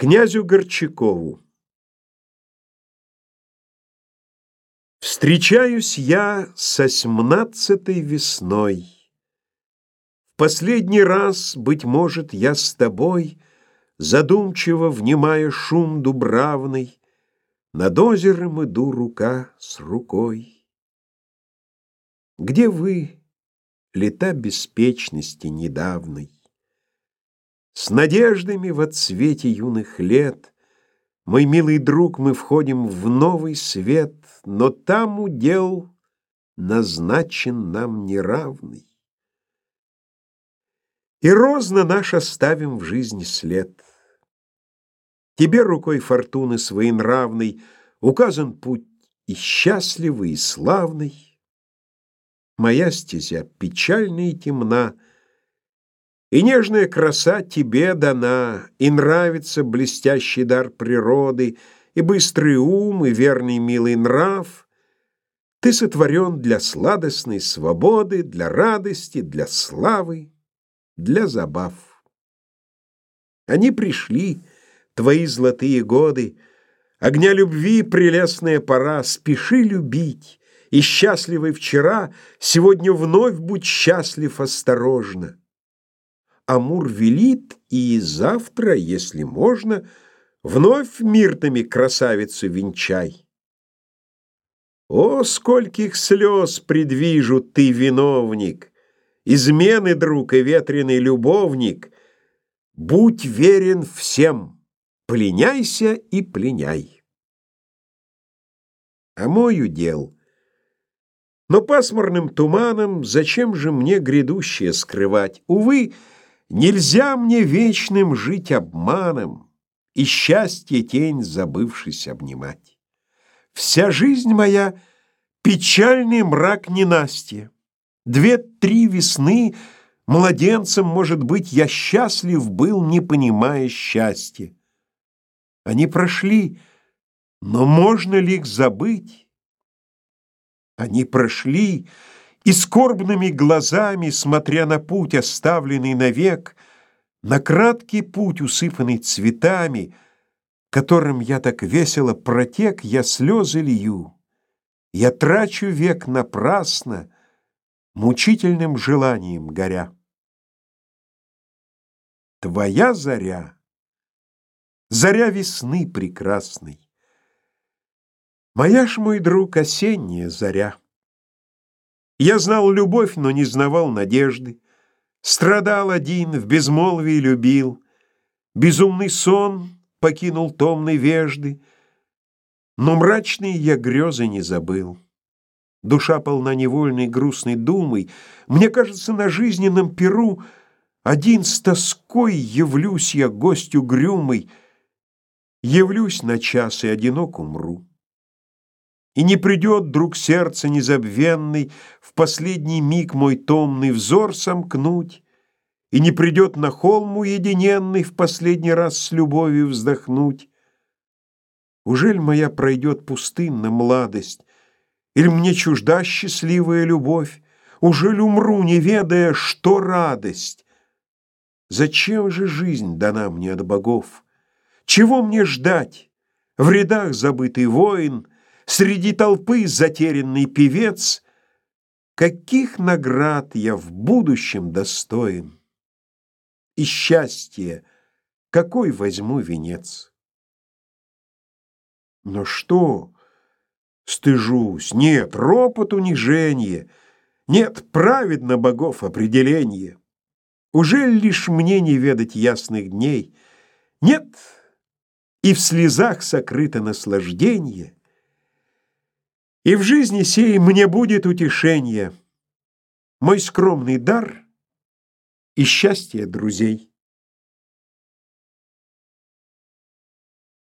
Князю Горчакову Встречаюсь я со семнадцатой весной. В последний раз, быть может, я с тобой, Задумчиво внимая шум дубравный, Над озером иду рука с рукой. Где вы, лета беспечности недавной? С надеждами в отсвете юных лет, Мой милый друг, мы входим в новый свет, Но там удел назначен нам неравный. И розно наш оставим в жизни след. Тебе рукой фортуны своенравной Указан путь и счастливый, и славный. Моя стезя печальна и темна — и нежная краса тебе дана, И нравится блестящий дар природы, И быстрый ум, и верный милый нрав. Ты сотворен для сладостной свободы, Для радости, для славы, для забав. Они пришли, твои золотые годы, Огня любви прелестная пора, Спеши любить, и счастливый вчера Сегодня вновь будь счастлив осторожно. Амур велит, и завтра, если можно, Вновь миртами красавицу венчай. О, скольких слез предвижу ты, виновник, Измены, друг и ветреный любовник, Будь верен всем, пленяйся и пленяй. А мой удел — но пасмурным туманом Зачем же мне грядущее скрывать? Увы, Нельзя мне вечным жить обманом И счастье тень, забывшись, обнимать. Вся жизнь моя — печальный мрак ненастья. Две-три весны младенцем, может быть, Я счастлив был, не понимая счастья. Они прошли, но можно ли их забыть? Они прошли, и скорбными глазами, смотря на путь, оставленный навек, на краткий путь, усыпанный цветами, которым я так весело протек, я слезы лью. Я трачу век напрасно, мучительным желанием горя. Твоя заря, заря весны прекрасной, Моя ж, мой друг, осенняя заря. Я знал любовь, но не знавал надежды. Страдал один, в безмолвии любил. Безумный сон покинул томной вежды, Но мрачные я грезы не забыл. Душа полна невольной грустной думой. Мне кажется, на жизненном перу Один с тоской явлюсь я гостю грюмой, Явлюсь на час и одинок умру. И не придет, друг сердца незабвенный, В последний миг мой томный взор сомкнуть, И не придет на холм уединенный В последний раз с любовью вздохнуть. Ужель моя пройдет пустынна младость, Или мне чужда счастливая любовь? Ужель умру, не ведая, что радость? Зачем же жизнь дана мне от богов? Чего мне ждать? В рядах забытый воин — Среди толпы затерянный певец, Каких наград я в будущем достоин? И счастье, какой возьму венец? Но что? Стыжусь, нет, ропот унижение, Нет, праведно богов определение. Уже лишь мне не ведать ясных дней? Нет, и в слезах сокрыто наслаждение — и в жизни сей мне будет утешение, Мой скромный дар и счастье друзей.